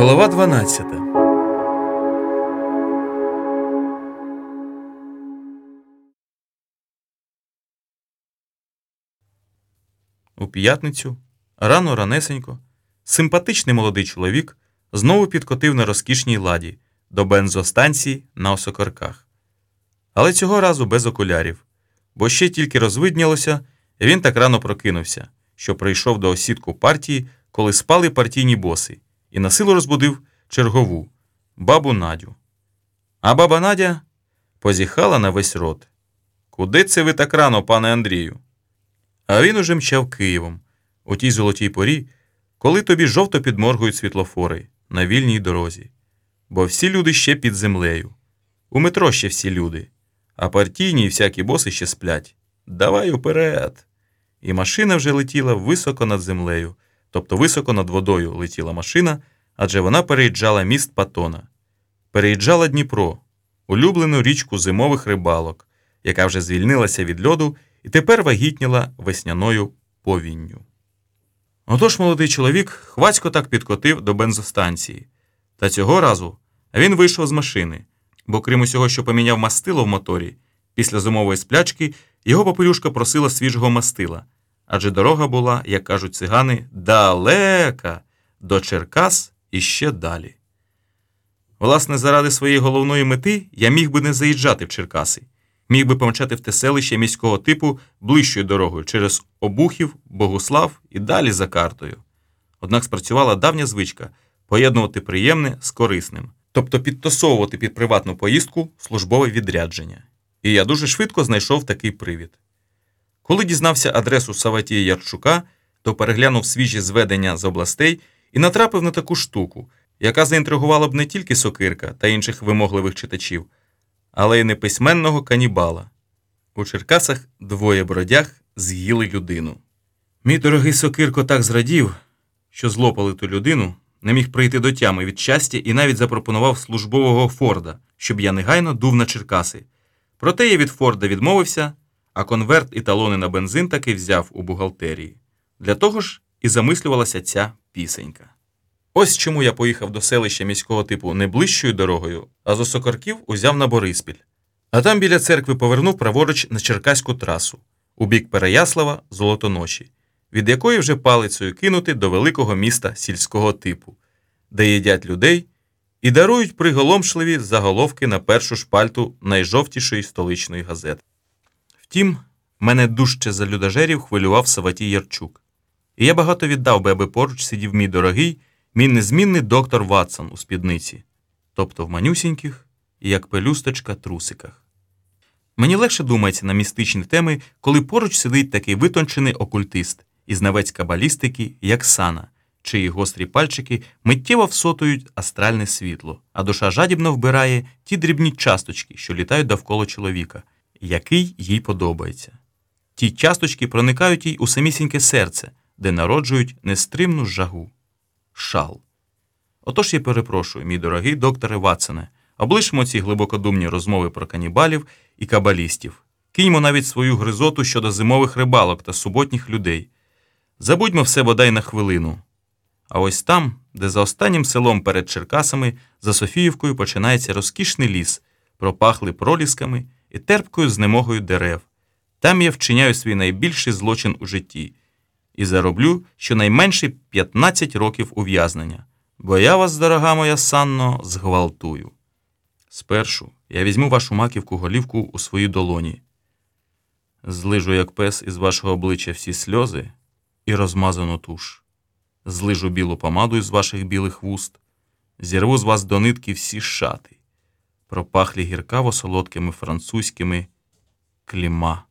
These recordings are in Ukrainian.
Глава 12 У п'ятницю, рано ранесенько, симпатичний молодий чоловік знову підкотив на розкішній ладі до бензостанції на осокорках. Але цього разу без окулярів, бо ще тільки розвиднялося, він так рано прокинувся, що прийшов до осідку партії, коли спали партійні боси, і на силу розбудив чергову бабу Надю. А баба Надя позіхала на весь рот. Куди це ви так рано, пане Андрію? А він уже мчав Києвом, у тій золотій порі, коли тобі жовто підморгують світлофори на вільній дорозі. Бо всі люди ще під землею. У метро ще всі люди, а партійні і всякі боси ще сплять. Давай уперед. І машина вже летіла високо над землею, тобто високо над водою летіла машина, адже вона переїжджала міст Патона. Переїжджала Дніпро, улюблену річку зимових рибалок, яка вже звільнилася від льоду і тепер вагітніла весняною повінню. Отож молодий чоловік хвацько так підкотив до бензостанції. Та цього разу він вийшов з машини, бо крім усього, що поміняв мастило в моторі, після зимової сплячки його попелюшка просила свіжого мастила, адже дорога була, як кажуть цигани, далека до Черкас і ще далі. Власне, заради своєї головної мети я міг би не заїжджати в Черкаси, міг би помчати в те селище міського типу ближчою дорогою через Обухів, Богуслав і далі за картою. Однак спрацювала давня звичка поєднувати приємне з корисним, тобто підтасовувати під приватну поїздку службове відрядження. І я дуже швидко знайшов такий привід. Коли дізнався адресу Саватія Ярчука, то переглянув свіжі зведення з областей і натрапив на таку штуку, яка заінтригувала б не тільки сокирка та інших вимогливих читачів, але й неписьменного канібала. У Черкасах двоє бродяг з'їли людину. Мій дорогий сокирко так зрадів, що злопали ту людину, не міг прийти до тями від щастя і навіть запропонував службового Форда, щоб я негайно дув на Черкаси. Проте я від Форда відмовився, а конверт і талони на бензин таки взяв у бухгалтерії. Для того ж і замислювалася ця пісенька. Ось чому я поїхав до селища міського типу не ближчою дорогою, а з Осокорків узяв на Бориспіль. А там біля церкви повернув праворуч на Черкаську трасу, у бік Переяслава Золотоноші, від якої вже палицею кинути до великого міста сільського типу, де їдять людей і дарують приголомшливі заголовки на першу шпальту найжовтішої столичної газети. Втім, мене дужче за людожерів хвилював Саватій Ярчук. І я багато віддав би, аби поруч сидів мій дорогий, мій незмінний доктор Ватсон у спідниці, тобто в манюсіньких і як пелюсточка трусиках. Мені легше думається на містичні теми, коли поруч сидить такий витончений окультист і знавець кабалістики, як Сана, чиї гострі пальчики миттєво всотують астральне світло, а душа жадібно вбирає ті дрібні часточки, що літають довкола чоловіка, який їй подобається. Ті часточки проникають їй у самісіньке серце, де народжують нестримну жагу. Шал. Отож я перепрошую, мій дорогий докторе Ватсоне, облишимо ці глибокодумні розмови про канібалів і кабалістів, киньмо навіть свою гризоту щодо зимових рибалок та суботніх людей. Забудьмо все бодай на хвилину. А ось там, де за останнім селом перед Черкасами, за Софіївкою починається розкішний ліс, пропахли пролісками і терпкою знемогою дерев. Там я вчиняю свій найбільший злочин у житті і зароблю щонайменше 15 років ув'язнення, бо я вас, дорога моя Санно, зґвалтую. Спершу я візьму вашу маківку голівку у свої долоні, злижу, як пес із вашого обличчя всі сльози і розмазану туш, злижу білу помаду із ваших білих вуст, зірву з вас до нитки всі шати, пропахлі гіркаво солодкими французькими кліма,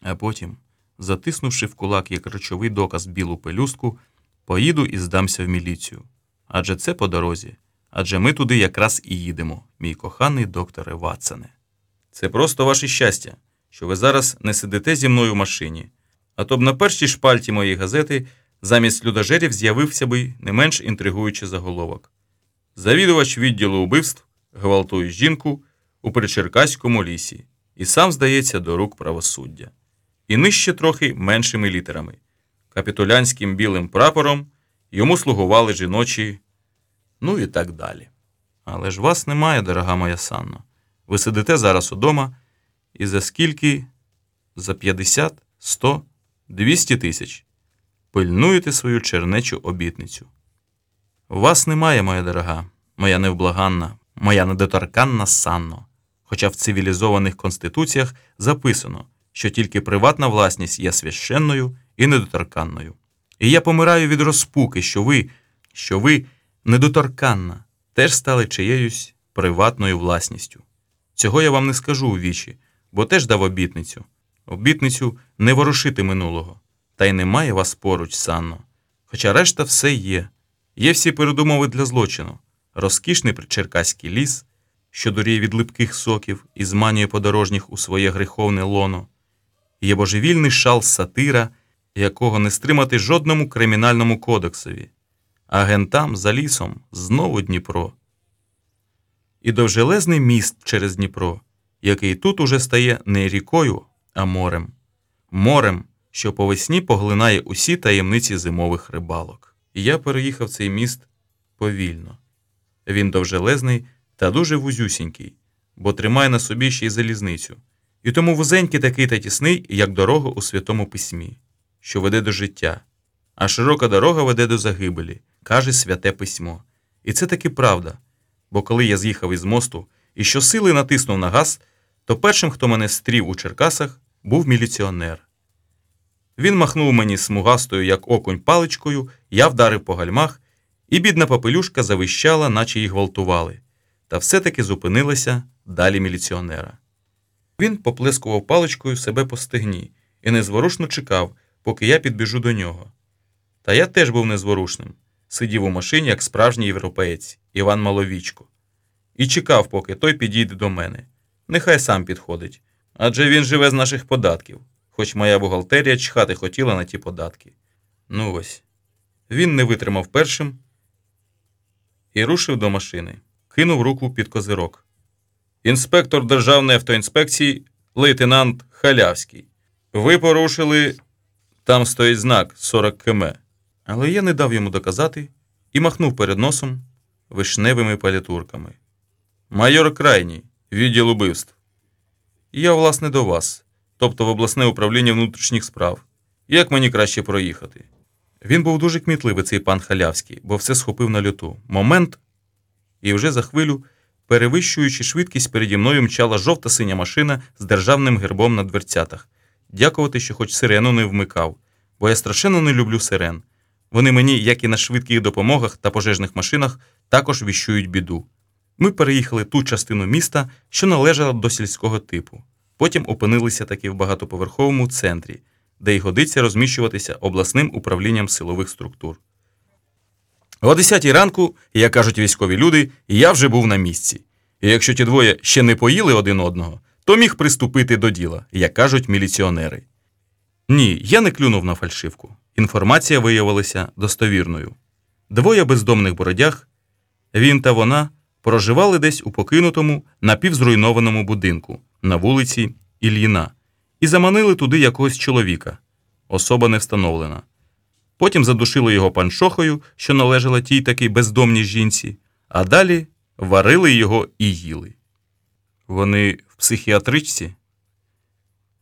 а потім затиснувши в кулак як речовий доказ білу пелюстку, поїду і здамся в міліцію. Адже це по дорозі, адже ми туди якраз і їдемо, мій коханий докторе Ватсоне. Це просто ваше щастя, що ви зараз не сидите зі мною в машині, а то б на першій шпальті моєї газети замість людожерів з'явився би не менш інтригуючий заголовок. Завідувач відділу убивств гвалтує жінку у Причеркаському лісі і сам здається до рук правосуддя і нижче трохи меншими літерами. Капітулянським білим прапором йому слугували жіночі ну і так далі. Але ж вас немає, дорога моя Санно. Ви сидите зараз удома і за скільки? За 50, 100, 200 тисяч. Пильнуєте свою чернечу обітницю. Вас немає, моя дорога, моя невблаганна, моя недоторканна Санно. Хоча в цивілізованих конституціях записано, що тільки приватна власність є священною і недоторканною. І я помираю від розпуки, що ви, що ви недоторканна, теж стали чиєюсь приватною власністю. Цього я вам не скажу у вічі, бо теж дав обітницю. Обітницю не ворушити минулого. Та й немає вас поруч, Санно. Хоча решта все є. Є всі передумови для злочину, розкішний причеркаський ліс, що дуріє від липких соків і зманює подорожніх у своє греховне лоно, є божевільний шал сатира, якого не стримати жодному кримінальному кодексові, а гентам за лісом знову Дніпро. І довжелезний міст через Дніпро, який тут уже стає не рікою, а морем, морем, що по весні поглинає усі таємниці зимових рибалок. І я переїхав цей міст повільно. Він довжелезний та дуже вузюсінький, бо тримає на собі ще й залізницю, і тому вузенький такий та тісний, як дорога у святому письмі, що веде до життя, а широка дорога веде до загибелі, каже святе письмо. І це таки правда. Бо коли я з'їхав із мосту і щосили натиснув на газ, то першим, хто мене стрів у Черкасах, був міліціонер. Він махнув мені смугастою, як окунь паличкою, я вдарив по гальмах, і бідна попелюшка завищала, наче їх гвалтували, та все-таки зупинилася далі міліціонера. Він поплескував паличкою себе по стегні і незворушно чекав, поки я підбіжу до нього. Та я теж був незворушним, сидів у машині, як справжній європеєць Іван Маловічко, і чекав, поки той підійде до мене. Нехай сам підходить, адже він живе з наших податків хоч моя бухгалтерія чхати хотіла на ті податки. Ну ось. Він не витримав першим і рушив до машини, кинув руку під козирок. Інспектор Державної автоінспекції, лейтенант Халявський. Ви порушили. Там стоїть знак 40 км. Але я не дав йому доказати і махнув перед носом вишневими палітурками. Майор крайній, відділ убивств. Я, власне, до вас тобто в обласне управління внутрішніх справ. Як мені краще проїхати? Він був дуже кмітливий, цей пан халявський, бо все схопив на люту. Момент, і вже за хвилю, перевищуючи швидкість, переді мною мчала жовта синя машина з державним гербом на дверцятах. Дякувати, що хоч сирену не вмикав, бо я страшенно не люблю сирен. Вони мені, як і на швидких допомогах та пожежних машинах, також віщують біду. Ми переїхали ту частину міста, що належала до сільського типу. Потім опинилися таки в багатоповерховому центрі, де й годиться розміщуватися обласним управлінням силових структур. О 10 ранку, як кажуть військові люди, я вже був на місці. І якщо ті двоє ще не поїли один одного, то міг приступити до діла, як кажуть міліціонери. Ні, я не клюнув на фальшивку. Інформація виявилася достовірною. Двоє бездомних бородяг, він та вона проживали десь у покинутому напівзруйнованому будинку на вулиці Ільїна і заманили туди якогось чоловіка. Особа не встановлена. Потім задушили його паншохою, що належала тій такій бездомній жінці, а далі варили його і їли. Вони в психіатричці.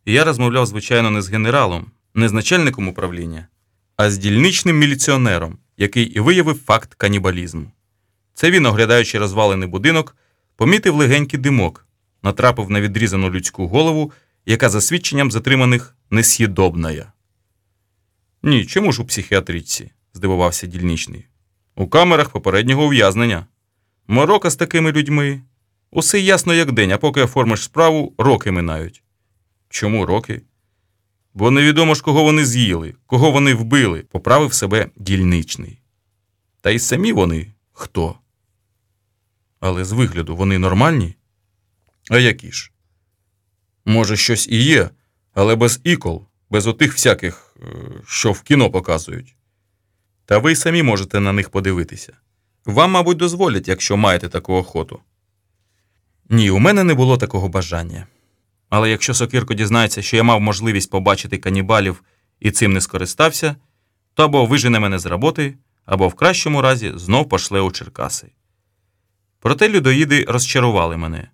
Я розмовляв, звичайно, не з генералом, не з начальником управління, а з дільничним міліціонером, який і виявив факт канібалізму. Це він, оглядаючи розвалений будинок, помітив легенький димок, натрапив на відрізану людську голову, яка за свідченням затриманих нес'їдобна. Ні, чому ж у психіатричці? здивувався дільничний. У камерах попереднього ув'язнення. Морока з такими людьми. Усе ясно, як день, а поки оформиш справу, роки минають. Чому роки? Бо невідомо ж, кого вони з'їли, кого вони вбили, поправив себе дільничний. Та й самі вони хто? Але з вигляду вони нормальні? А які ж? Може, щось і є, але без ікол, без отих всяких, е, що в кіно показують. Та ви самі можете на них подивитися. Вам, мабуть, дозволять, якщо маєте таку охоту. Ні, у мене не було такого бажання. Але якщо Сокирко дізнається, що я мав можливість побачити канібалів і цим не скористався, то або вижене мене з роботи, або в кращому разі знов пошле у Черкаси. Проте людоїди розчарували мене.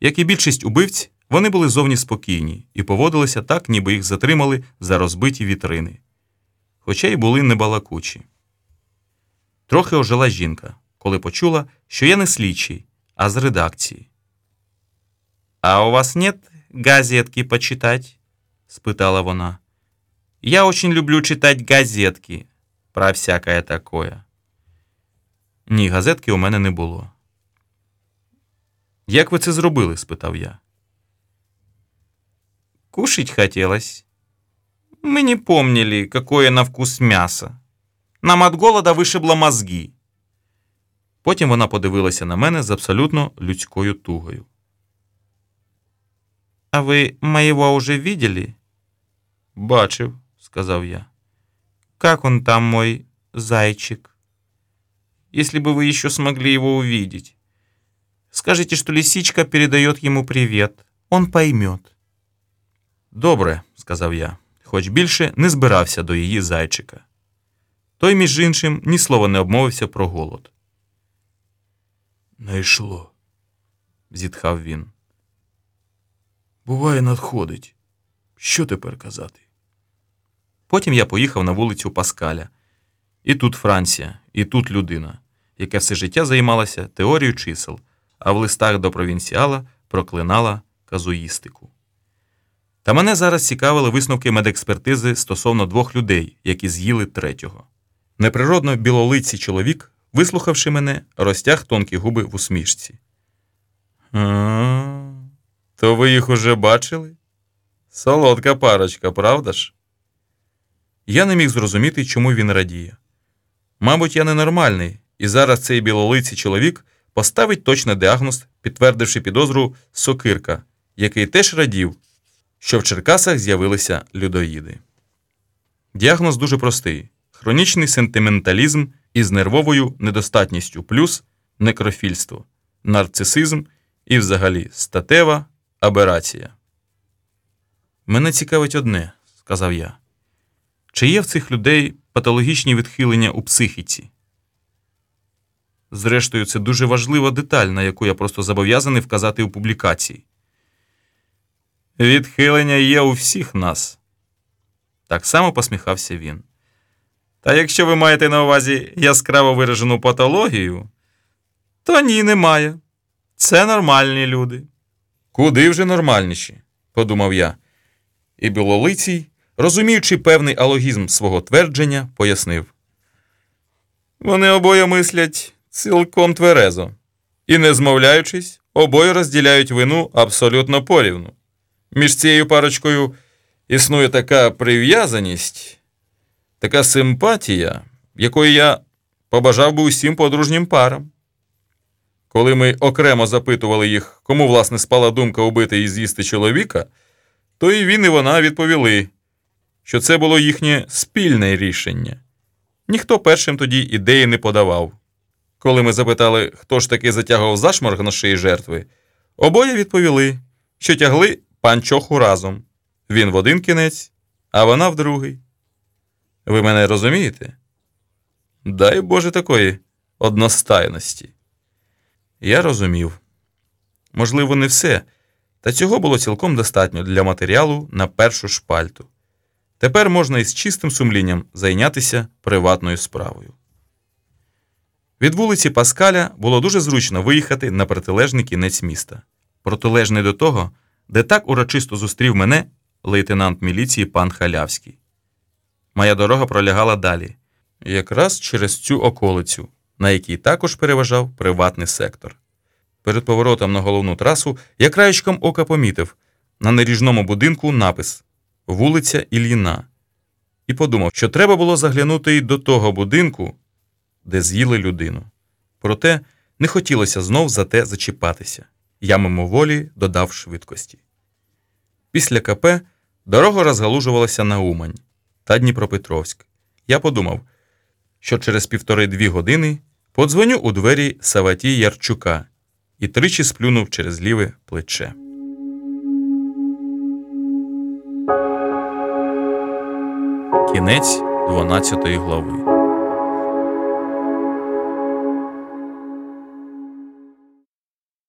Як і більшість убивць, вони були зовні спокійні і поводилися так, ніби їх затримали за розбиті вітрини, хоча й були небалакучі. Трохи ожила жінка, коли почула, що я не слідчий, а з редакції. А у вас нет газетки почитать? спитала вона. Я очень люблю читать газетки про всякое такое. Ні, газетки у мене не було. Як ви це зробили? спитав я. Кушать хотелось. Мы не помнили, какое на вкус мясо. Нам от голода вишибло мозги. Потім вона подивилася на мене з абсолютно людською тугою. А ви моєго уже видели? Бачив, сказав я. Как он там, мой зайчик? Если бы вы еще смогли его увидеть. Скажите, что лисичка передает ему привет. Он поймет. Добре, сказав я, хоч більше не збирався до її зайчика. Той, між іншим, ні слова не обмовився про голод. Найшло. зітхав він. Буває, надходить. Що тепер казати? Потім я поїхав на вулицю Паскаля. І тут Франція, і тут людина, яка все життя займалася теорією чисел, а в листах до провінціала проклинала казуїстику. Та мене зараз цікавили висновки медекспертизи стосовно двох людей, які з'їли третього. Неприродно білолиций чоловік, вислухавши мене, розтяг тонкі губи в усмішці. А, то ви їх уже бачили? Солодка парочка, правда ж? Я не міг зрозуміти, чому він радіє. Мабуть, я ненормальний, і зараз цей білолиций чоловік поставить точно діагноз, підтвердивши підозру сокирка, який теж радів, що в Черкасах з'явилися людоїди. Діагноз дуже простий: хронічний сентименталізм із нервовою недостатністю, плюс некрофільство, нарцисизм і, взагалі, статева аберація. Мене цікавить одне, сказав я. Чи є в цих людей патологічні відхилення у психіці? Зрештою, це дуже важлива деталь, на яку я просто зобов'язаний вказати у публікації. Відхилення є у всіх нас. Так само посміхався він. Та якщо ви маєте на увазі яскраво виражену патологію, то ні, немає. Це нормальні люди. Куди вже нормальніші, подумав я. І білолицій, розуміючи певний алогізм свого твердження, пояснив. Вони обоє мислять цілком тверезо, і, не змовляючись, обоє розділяють вину абсолютно порівну. Між цією парочкою існує така прив'язаність, така симпатія, якої я побажав би усім подружнім парам. Коли ми окремо запитували їх, кому власне спала думка убити і з'їсти чоловіка, то і він, і вона відповіли, що це було їхнє спільне рішення. Ніхто першим тоді ідеї не подавав. Коли ми запитали, хто ж таки затягував зашморг на шиї жертви, обоє відповіли, що тягли панчоху разом. Він в один кінець, а вона в другий. Ви мене розумієте? Дай Боже такої одностайності. Я розумів. Можливо, не все, та цього було цілком достатньо для матеріалу на першу шпальту. Тепер можна із чистим сумлінням зайнятися приватною справою. Від вулиці Паскаля було дуже зручно виїхати на протилежний кінець міста, протилежний до того, де так урочисто зустрів мене лейтенант міліції пан Халявський. Моя дорога пролягала далі, якраз через цю околицю, на якій також переважав приватний сектор. Перед поворотом на головну трасу я краєчком ока помітив на наріжному будинку напис Вулиця Ільїна і подумав, що треба було заглянути й до того будинку, де з'їли людину. Проте не хотілося знов за те зачіпатися. Я мимоволі додав швидкості. Після КП дорога розгалужувалася на Умань та Дніпропетровськ. Я подумав, що через півтори-дві години подзвоню у двері Саваті Ярчука і тричі сплюнув через ліве плече. Кінець 12 глави.